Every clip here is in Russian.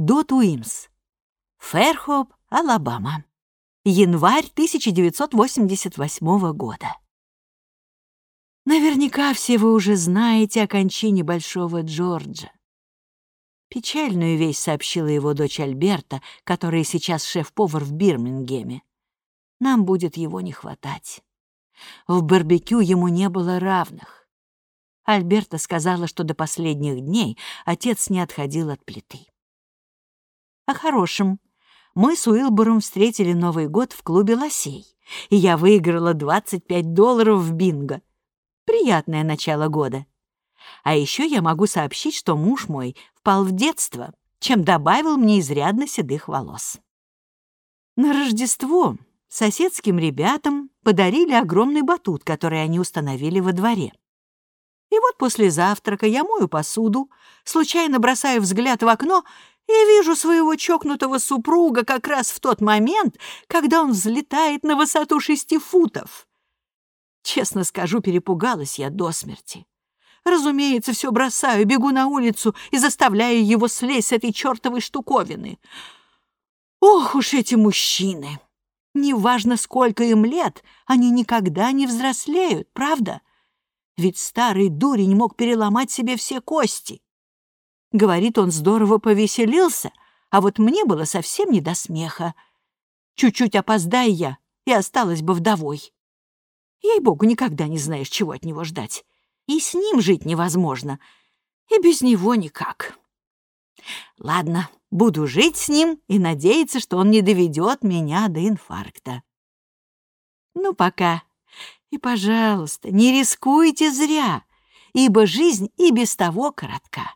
Дот Уимс. Фэрхоп, Алабама. Январь 1988 года. Наверняка все вы уже знаете о кончине Большого Джорджа. Печальную вещь сообщила его дочь Альберта, которая сейчас шеф-повар в Бирмингеме. Нам будет его не хватать. В барбекю ему не было равных. Альберта сказала, что до последних дней отец не отходил от плиты. О хорошем. Мы с Уилбором встретили Новый год в клубе «Лосей», и я выиграла 25 долларов в бинго. Приятное начало года. А еще я могу сообщить, что муж мой впал в детство, чем добавил мне изрядно седых волос. На Рождество соседским ребятам подарили огромный батут, который они установили во дворе. И вот после завтрака я мою посуду, случайно бросаю взгляд в окно и вижу своего чокнутого супруга как раз в тот момент, когда он взлетает на высоту шести футов. Честно скажу, перепугалась я до смерти. Разумеется, все бросаю, бегу на улицу и заставляю его слезть с этой чертовой штуковины. Ох уж эти мужчины! Неважно, сколько им лет, они никогда не взрослеют, правда? Ведь старый дурень мог переломать себе все кости. Говорит, он здорово повеселился, а вот мне было совсем не до смеха. Чуть-чуть опоздай я, и осталась бы вдовой. Ей-богу, никогда не знаешь, чего от него ждать. И с ним жить невозможно, и без него никак. Ладно, буду жить с ним и надеяться, что он не доведет меня до инфаркта. Ну, пока. И, пожалуйста, не рискуйте зря, ибо жизнь и без того коротка.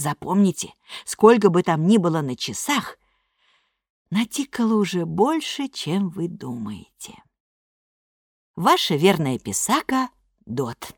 Запомните, сколько бы там ни было на часах, натикало уже больше, чем вы думаете. Ваша верная писака Дот.